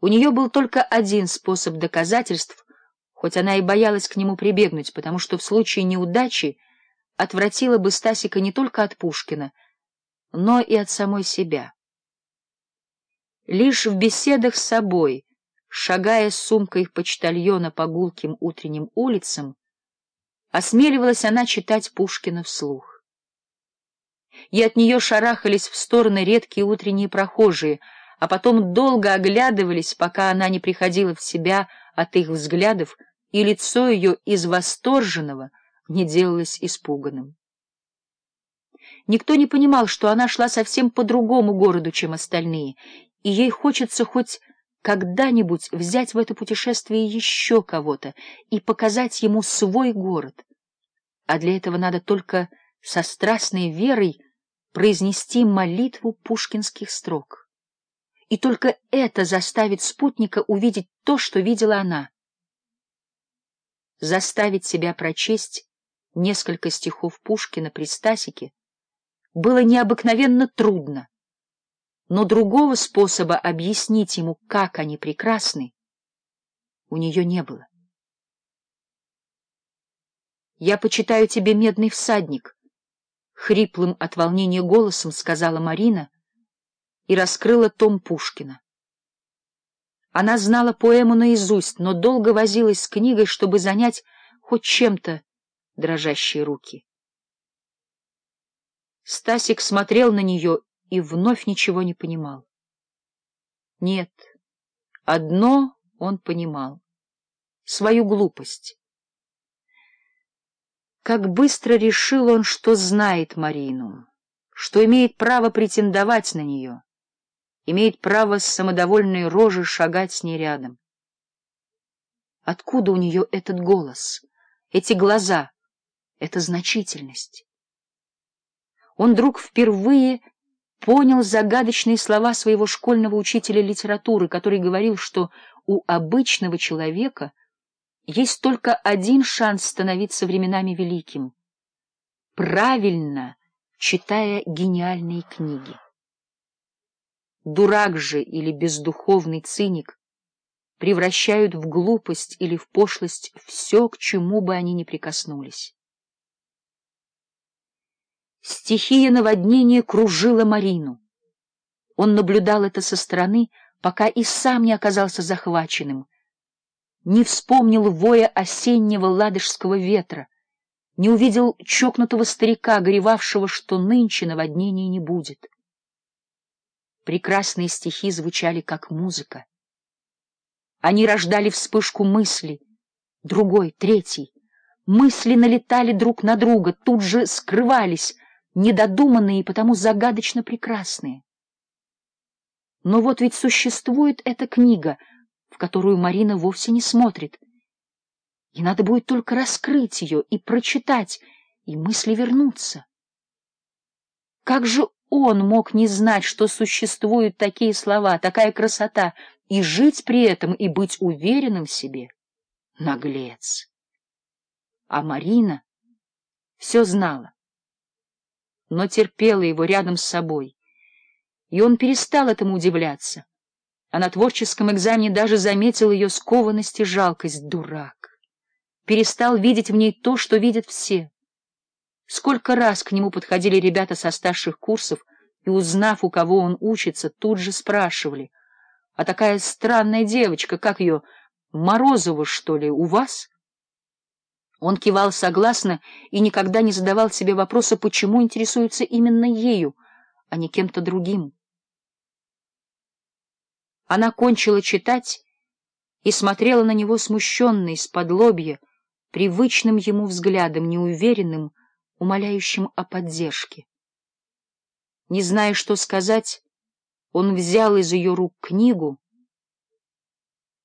У нее был только один способ доказательств, хоть она и боялась к нему прибегнуть, потому что в случае неудачи отвратила бы Стасика не только от Пушкина, но и от самой себя. Лишь в беседах с собой, шагая с сумкой почтальона по гулким утренним улицам, осмеливалась она читать Пушкина вслух. И от нее шарахались в стороны редкие утренние прохожие — а потом долго оглядывались, пока она не приходила в себя от их взглядов, и лицо ее из восторженного не делалось испуганным. Никто не понимал, что она шла совсем по другому городу, чем остальные, и ей хочется хоть когда-нибудь взять в это путешествие еще кого-то и показать ему свой город. А для этого надо только со страстной верой произнести молитву пушкинских строк и только это заставит спутника увидеть то, что видела она. Заставить себя прочесть несколько стихов Пушкина при Стасике было необыкновенно трудно, но другого способа объяснить ему, как они прекрасны, у нее не было. «Я почитаю тебе медный всадник», — хриплым от волнения голосом сказала Марина — и раскрыла том Пушкина. Она знала поэму наизусть, но долго возилась с книгой, чтобы занять хоть чем-то дрожащие руки. Стасик смотрел на нее и вновь ничего не понимал. Нет, одно он понимал — свою глупость. Как быстро решил он, что знает Марину, что имеет право претендовать на нее имеет право с самодовольной рожей шагать с ней рядом. Откуда у нее этот голос, эти глаза, эта значительность? Он вдруг впервые понял загадочные слова своего школьного учителя литературы, который говорил, что у обычного человека есть только один шанс становиться временами великим — правильно читая гениальные книги дурак же или бездуховный циник превращают в глупость или в пошлость все, к чему бы они ни прикоснулись. Стихия наводнения кружила Марину. Он наблюдал это со стороны, пока и сам не оказался захваченным, не вспомнил воя осеннего ладожского ветра, не увидел чокнутого старика, горевавшего, что нынче наводнения не будет. Прекрасные стихи звучали как музыка. Они рождали вспышку мысли, другой, третий. Мысли налетали друг на друга, тут же скрывались, недодуманные и потому загадочно прекрасные. Но вот ведь существует эта книга, в которую Марина вовсе не смотрит. И надо будет только раскрыть ее и прочитать, и мысли вернутся. Как же он мог не знать, что существуют такие слова, такая красота, и жить при этом, и быть уверенным в себе? Наглец! А Марина все знала, но терпела его рядом с собой, и он перестал этому удивляться, а на творческом экзамене даже заметил ее скованность и жалкость, дурак. Перестал видеть в ней то, что видят все. Сколько раз к нему подходили ребята со старших курсов и, узнав, у кого он учится, тут же спрашивали. — А такая странная девочка, как ее, Морозова, что ли, у вас? Он кивал согласно и никогда не задавал себе вопроса, почему интересуется именно ею, а не кем-то другим. Она кончила читать и смотрела на него смущенной, с подлобья, привычным ему взглядом, неуверенным, умоляющим о поддержке. Не зная, что сказать, он взял из ее рук книгу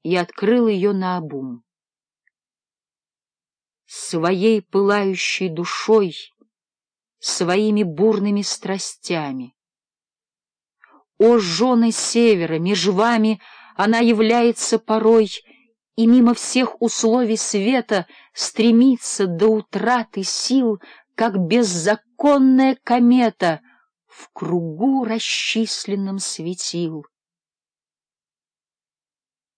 и открыл ее наобум. Своей пылающей душой, своими бурными страстями. О, жены севера, меж вами она является порой и мимо всех условий света стремится до утраты сил как беззаконная комета в кругу расчисленном светил.